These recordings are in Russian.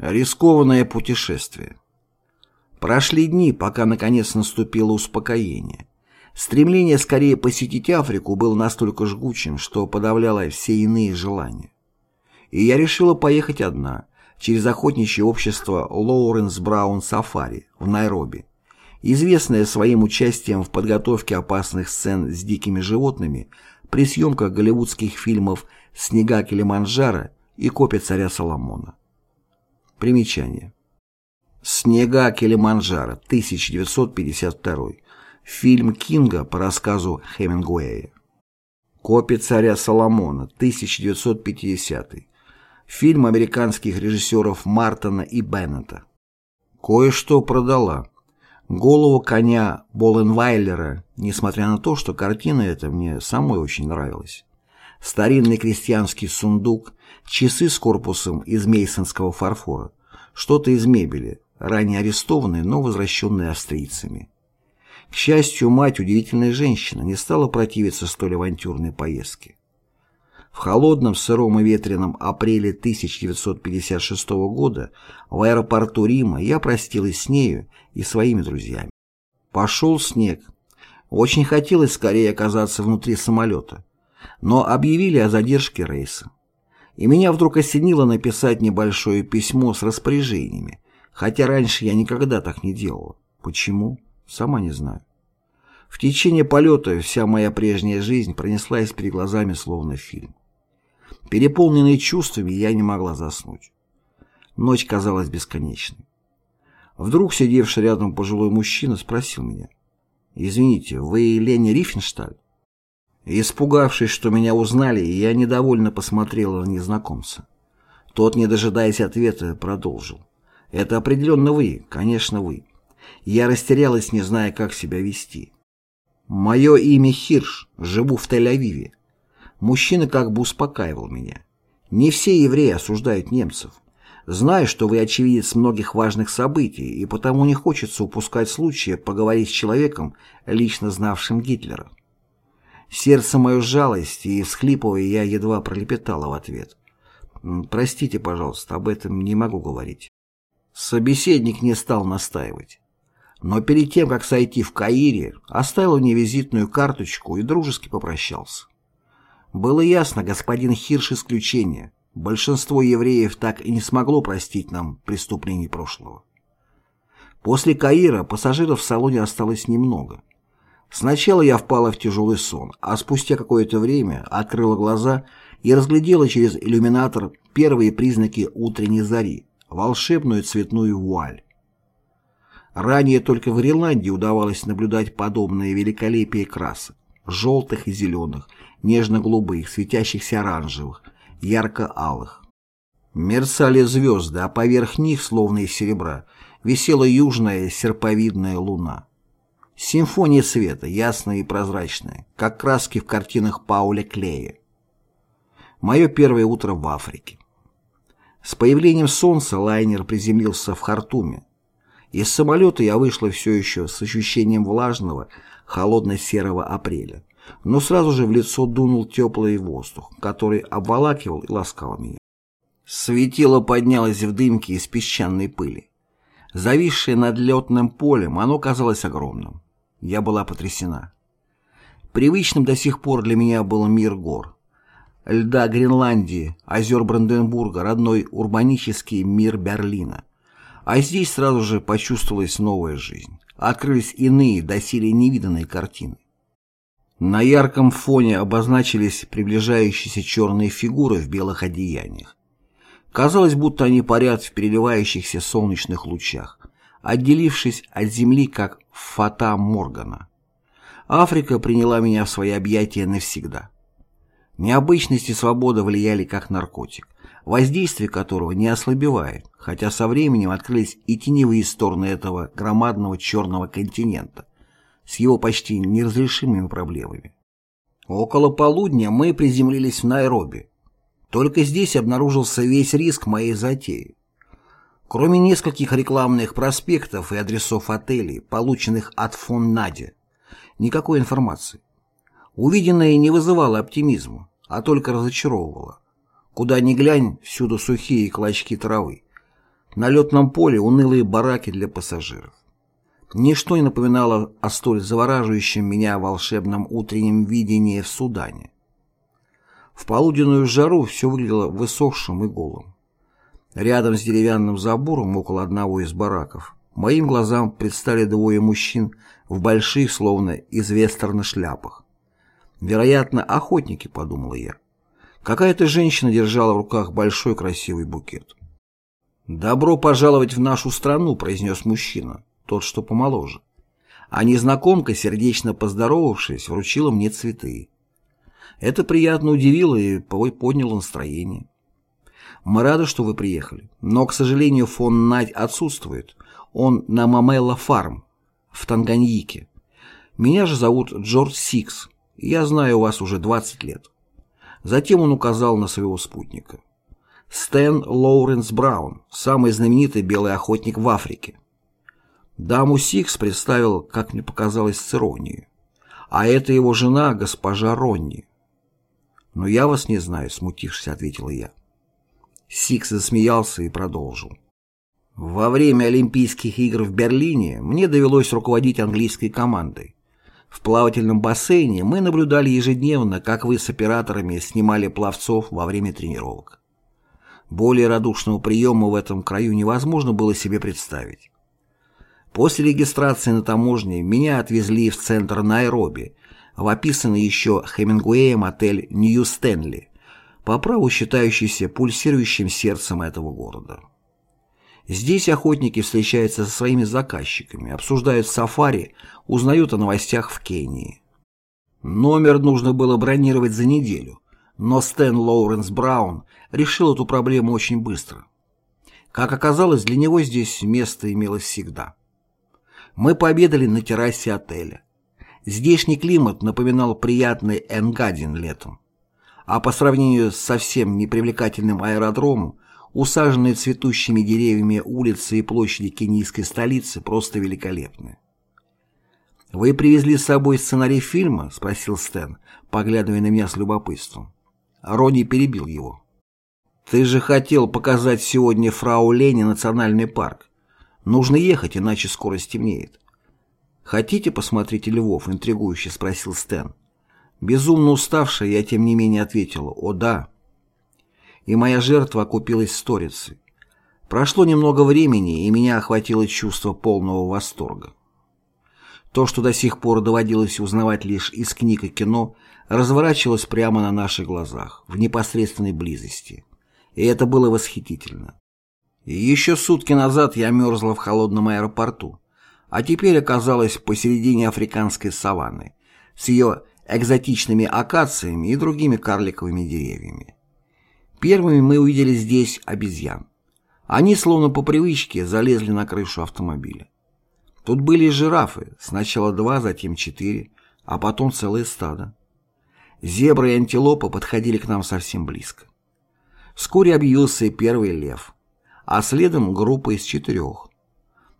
Рискованное путешествие. Прошли дни, пока наконец наступило успокоение. Стремление скорее посетить Африку было настолько жгучим, что подавляло все иные желания. И я решила поехать одна, через охотничье общество Лоуренс Браун Сафари в Найроби, известное своим участием в подготовке опасных сцен с дикими животными при съемках голливудских фильмов «Снега Килиманджаро» и «Копия царя Соломона». Примечание. «Снега Килиманджаро», 1952. Фильм Кинга по рассказу Хемингуэя. «Копия царя Соломона», 1950. Фильм американских режиссеров Мартона и Беннета. Кое-что продала. Голову коня Болленвайлера, несмотря на то, что картина эта мне самой очень нравилась. Старинный крестьянский сундук, часы с корпусом из мейсонского фарфора, что-то из мебели, ранее арестованные, но возвращенные австрийцами. К счастью, мать, удивительная женщина, не стала противиться столь авантюрной поездке. В холодном, сыром и ветреном апреле 1956 года в аэропорту Рима я простилась с нею и своими друзьями. Пошел снег. Очень хотелось скорее оказаться внутри самолета, но объявили о задержке рейса и меня вдруг осенило написать небольшое письмо с распоряжениями, хотя раньше я никогда так не делала. Почему? Сама не знаю. В течение полета вся моя прежняя жизнь пронеслась перед глазами словно фильм. Переполненный чувствами, я не могла заснуть. Ночь казалась бесконечной. Вдруг сидевший рядом пожилой мужчина спросил меня, «Извините, вы Лени Рифеншталь?» Испугавшись, что меня узнали, я недовольно посмотрела на незнакомца. Тот, не дожидаясь ответа, продолжил. «Это определенно вы, конечно, вы». Я растерялась, не зная, как себя вести. «Мое имя Хирш, живу в Тель-Авиве». Мужчина как бы успокаивал меня. «Не все евреи осуждают немцев. Знаю, что вы очевидец многих важных событий, и потому не хочется упускать случая поговорить с человеком, лично знавшим Гитлера». Сердце мое жалость, и, всхлипывая, я едва пролепетала в ответ. «Простите, пожалуйста, об этом не могу говорить». Собеседник не стал настаивать. Но перед тем, как сойти в Каире, оставил мне визитную карточку и дружески попрощался. Было ясно, господин Хирш исключение. Большинство евреев так и не смогло простить нам преступлений прошлого. После Каира пассажиров в салоне осталось немного. Сначала я впала в тяжелый сон, а спустя какое-то время открыла глаза и разглядела через иллюминатор первые признаки утренней зари, волшебную цветную вуаль. Ранее только в Ирландии удавалось наблюдать подобное великолепие красок, желтых и зеленых, нежно-голубых, светящихся оранжевых, ярко-алых. Мерцали звезды, а поверх них, словно из серебра, висела южная серповидная луна. Симфония света, ясная и прозрачная, как краски в картинах Пауля Клея. Мое первое утро в Африке. С появлением солнца лайнер приземлился в Хартуме. Из самолета я вышла все еще с ощущением влажного, холодно-серого апреля, но сразу же в лицо дунул теплый воздух, который обволакивал и ласкал меня. Светило поднялось в дымке из песчаной пыли. Зависшее над летным полем, оно казалось огромным. Я была потрясена. Привычным до сих пор для меня был мир гор. Льда Гренландии, озер Бранденбурга, родной урбанический мир Берлина. А здесь сразу же почувствовалась новая жизнь. Открылись иные, доселе невиданные картины. На ярком фоне обозначились приближающиеся черные фигуры в белых одеяниях. Казалось, будто они парят в переливающихся солнечных лучах отделившись от земли как фата Моргана. Африка приняла меня в свои объятия навсегда. Необычность и свобода влияли как наркотик, воздействие которого не ослабевает, хотя со временем открылись и теневые стороны этого громадного черного континента с его почти неразрешимыми проблемами. Около полудня мы приземлились в Найроби. Только здесь обнаружился весь риск моей затеи. Кроме нескольких рекламных проспектов и адресов отелей, полученных от фон Нади, никакой информации. Увиденное не вызывало оптимизма, а только разочаровывало. Куда ни глянь, всюду сухие клочки травы. На летном поле унылые бараки для пассажиров. Ничто не напоминало о столь завораживающем меня волшебном утреннем видении в Судане. В полуденную жару все выглядело высохшим и голым. Рядом с деревянным забором около одного из бараков моим глазам предстали двое мужчин в больших, словно из вестерна шляпах. Вероятно, охотники, подумала я. Какая-то женщина держала в руках большой красивый букет. «Добро пожаловать в нашу страну», — произнес мужчина, тот, что помоложе. А незнакомка, сердечно поздоровавшись, вручила мне цветы. Это приятно удивило и подняло настроение. Мы рады, что вы приехали, но, к сожалению, фон Надь отсутствует. Он на Момелла Фарм, в Танганьике. Меня же зовут Джордж Сикс, я знаю вас уже 20 лет. Затем он указал на своего спутника. Стэн Лоуренс Браун, самый знаменитый белый охотник в Африке. Даму Сикс представил, как мне показалось, с иронией. А это его жена, госпожа Ронни. «Но я вас не знаю», — смутившись, ответила я. Сикс засмеялся и продолжил. Во время Олимпийских игр в Берлине мне довелось руководить английской командой. В плавательном бассейне мы наблюдали ежедневно, как вы с операторами снимали пловцов во время тренировок. Более радушного приема в этом краю невозможно было себе представить. После регистрации на таможне меня отвезли в центр Найроби, в описанный еще Хемингуэем отель Нью Стэнли, по праву считающийся пульсирующим сердцем этого города. Здесь охотники встречаются со своими заказчиками, обсуждают сафари, узнают о новостях в Кении. Номер нужно было бронировать за неделю, но Стэн Лоуренс Браун решил эту проблему очень быстро. Как оказалось, для него здесь место имелось всегда. Мы пообедали на террасе отеля. Здешний климат напоминал приятный Энгадин летом. А по сравнению с совсем непривлекательным аэродромом, Усаженные цветущими деревьями улицы и площади кенийской столицы просто великолепны. «Вы привезли с собой сценарий фильма?» — спросил Стэн, поглядывая на меня с любопытством. Ронни перебил его. «Ты же хотел показать сегодня фрау Лене национальный парк. Нужно ехать, иначе скоро стемнеет». «Хотите посмотреть львов?» — интригующе спросил Стэн. Безумно уставшая, я тем не менее ответила «О да» и моя жертва окупилась сторицей. Прошло немного времени, и меня охватило чувство полного восторга. То, что до сих пор доводилось узнавать лишь из книг и кино, разворачивалось прямо на наших глазах, в непосредственной близости. И это было восхитительно. И еще сутки назад я мерзла в холодном аэропорту, а теперь оказалась посередине африканской саванны с ее экзотичными акациями и другими карликовыми деревьями. Первыми мы увидели здесь обезьян. Они, словно по привычке, залезли на крышу автомобиля. Тут были жирафы, сначала два, затем четыре, а потом целое стадо. Зебры и антилопы подходили к нам совсем близко. Вскоре объявился и первый лев, а следом группа из четырех.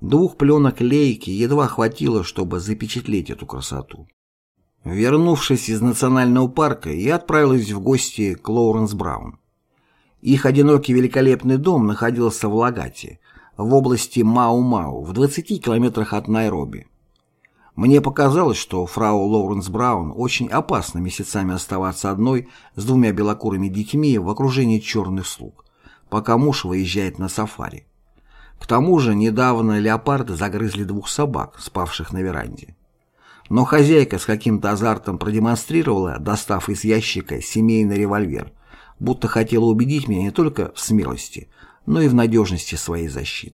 Двух пленок лейки едва хватило, чтобы запечатлеть эту красоту. Вернувшись из национального парка, я отправилась в гости к Лоуренс Браун. Их одинокий великолепный дом находился в Лагате, в области Мау-Мау, в 20 километрах от Найроби. Мне показалось, что фрау Лоуренс Браун очень опасно месяцами оставаться одной с двумя белокурыми детьми в окружении черных слуг, пока муж выезжает на сафари. К тому же недавно леопарды загрызли двух собак, спавших на веранде. Но хозяйка с каким-то азартом продемонстрировала, достав из ящика семейный револьвер, будто хотела убедить меня не только в смелости, но и в надежности своей защиты.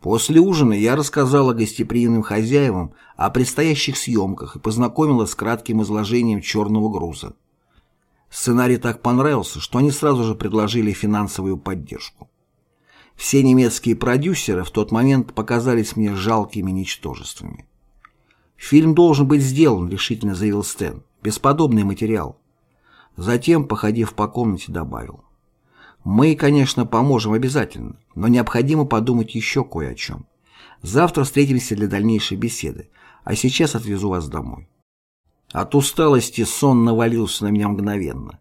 После ужина я рассказала гостеприимным хозяевам о предстоящих съемках и познакомила с кратким изложением «Черного груза». Сценарий так понравился, что они сразу же предложили финансовую поддержку. Все немецкие продюсеры в тот момент показались мне жалкими ничтожествами. «Фильм должен быть сделан», — решительно заявил Стэн. «Бесподобный материал». Затем, походив по комнате, добавил. «Мы, конечно, поможем обязательно, но необходимо подумать еще кое о чем. Завтра встретимся для дальнейшей беседы, а сейчас отвезу вас домой». От усталости сон навалился на меня мгновенно.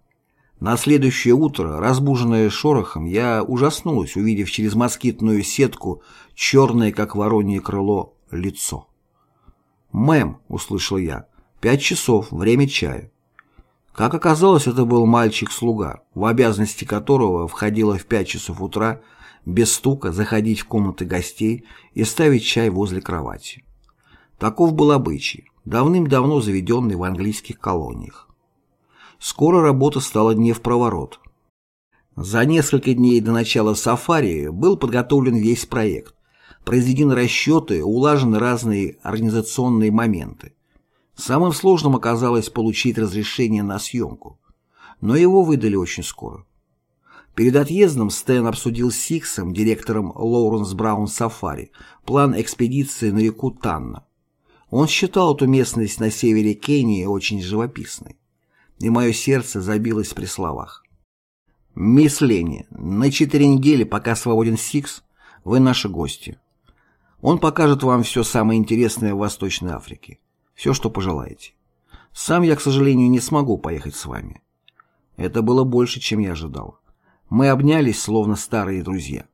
На следующее утро, разбуженная шорохом, я ужаснулась, увидев через москитную сетку черное, как воронье крыло, лицо. «Мэм», — услышал я, — «пять часов, время чая». Как оказалось, это был мальчик-слуга, в обязанности которого входило в пять часов утра без стука заходить в комнаты гостей и ставить чай возле кровати. Таков был обычай, давным-давно заведенный в английских колониях. Скоро работа стала не в проворот. За несколько дней до начала сафари был подготовлен весь проект, произведены расчеты, улажены разные организационные моменты. Самым сложным оказалось получить разрешение на съемку, но его выдали очень скоро. Перед отъездом Стэн обсудил с Сиксом, директором Лоуренс Браун Сафари, план экспедиции на реку Танна. Он считал эту местность на севере Кении очень живописной, и мое сердце забилось при словах. «Мисс Ленни, на четыре недели, пока свободен Сикс, вы наши гости. Он покажет вам все самое интересное в Восточной Африке. Все, что пожелаете. Сам я, к сожалению, не смогу поехать с вами. Это было больше, чем я ожидал. Мы обнялись, словно старые друзья.